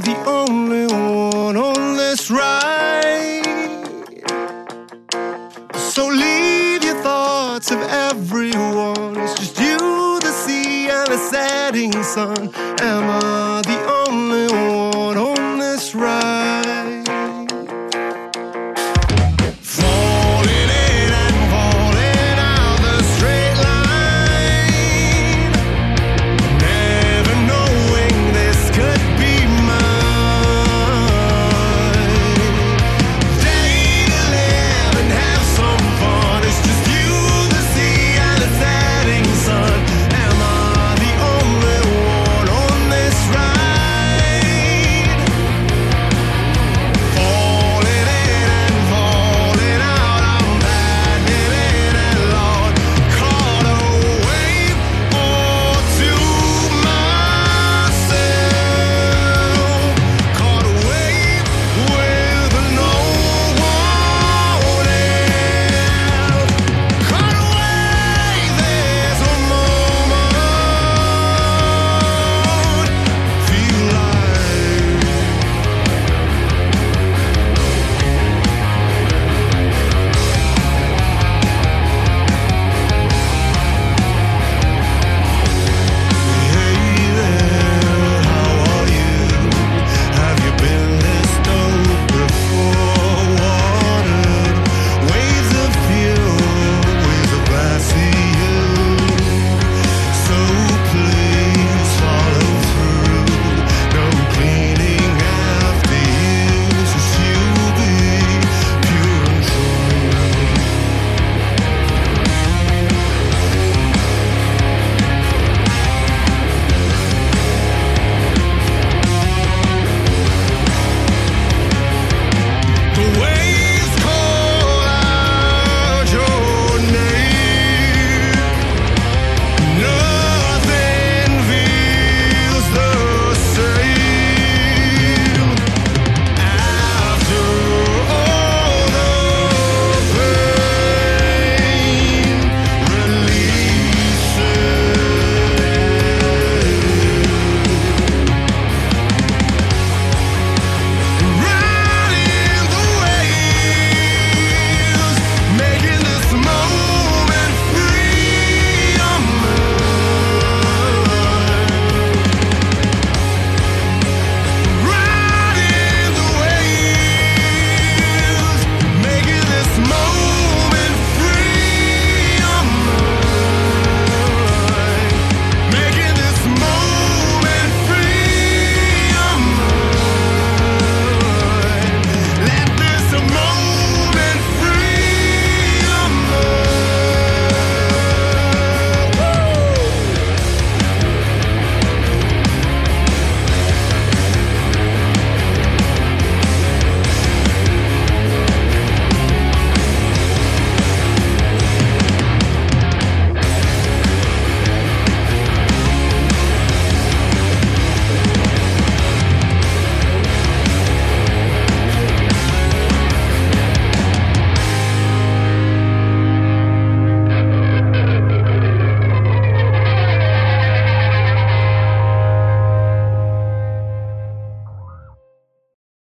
the only one on this ride. So leave your thoughts of everyone. It's just you, the sea, and the setting sun. Am I the